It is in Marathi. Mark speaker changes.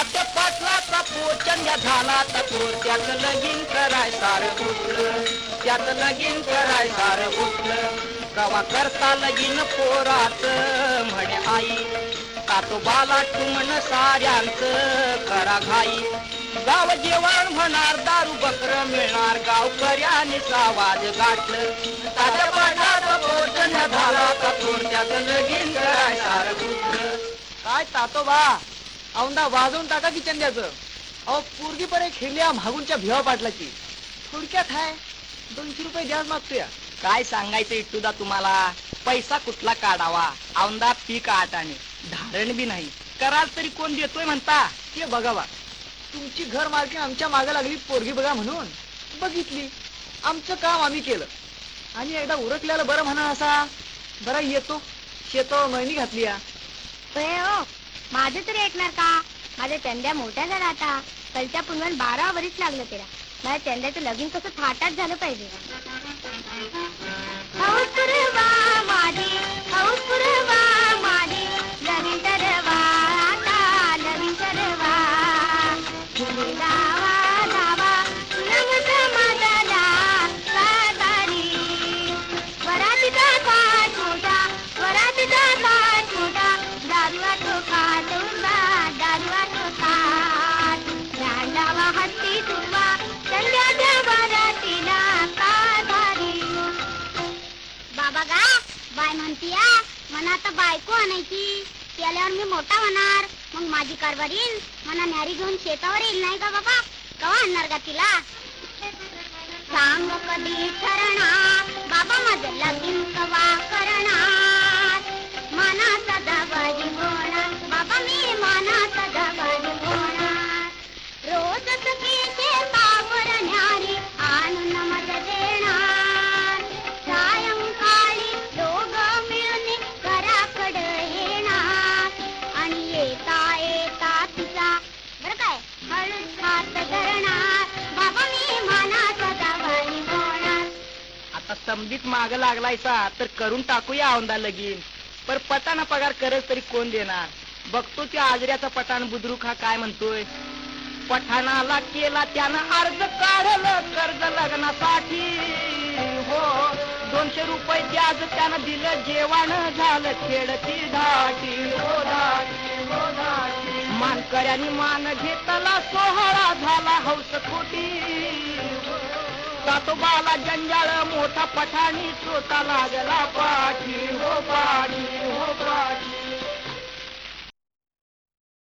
Speaker 1: तात्या पाटलाचा पोचंद्या झाला तर त्यात लगीन कराय सार उठलं. त्यात लगीन कराय सार उठलं. कवा करता लगीन पोरात म्हणे आई तातो बाला टुमन साऱ्यांच? करा घाई. गाव जेवण होणार दारू बकर मिळणार. गावकऱ्यानेच आवाज गाठलं. ताज्या पाटलाचा पोचन झाला तर त्याच लगीन कराय सार उठलं.
Speaker 2: काय तातोबा औंदा वाजवून टाका की चंद्याचं अहो पोरगी परे खेळल्या मागूनच्या भिवा पाटलाची. थोडक्यात हाय दोनशे रुपये द्याच मागतोय.
Speaker 1: काय सांगायचं इट्टूदा तुम्हाला? पैसा कुठला काढावा? औंदा पीक आटाने धारण बी नाही. कराल तरी कोण देतोय म्हणता?
Speaker 2: ते बघा बा तुमची घर मालकी आमच्या मागे लागली पोरगी बघा म्हणून. बघितली. आमचं काम आम्ही केलं. आणि एकदा उरकल्याला बरं म्हणा असा. बरा येतो. शेतो मळणी घातली या.
Speaker 3: माझं तरी ऐकणार का? माझ्या चंद्या मोठ्या झाला आता. कलच्या पुनवन बारा वरीच लागलं त्याला माझ्या चंद्याचं लगीन कसं थाटात झालं पाहिजे. बाय म्हणतीया मला आता बायको आणायची. ती आल्यावर मी मोठा होणार. मग माझी कारभार येईल. मला न्यारी घेऊन शेतावर येईल नाही का बाबा? कवा आणणार का तिला? सांग कधी
Speaker 1: आता माग लागलायसा तर करून टाकूया औंदा लगीन. पर पटाना पगार करत तरी कोण देणार? बघतो त्या आजऱ्याचा पठाण बुद्रुक हा काय म्हणतोय? पठाणाला केला त्यानं अर्ज काढलं कर्ज लग्नासाठी. हो दोनशे रुपये व्याज त्यानं दिलं जेवण झालं खेळती धाटी. हो धाटी हो धाटी. मान घेतला सोहळा झाला हौस खोटी. सातो जंजाळ मोठा पठाणी श्रोता लागला पाठी हो पाठी हो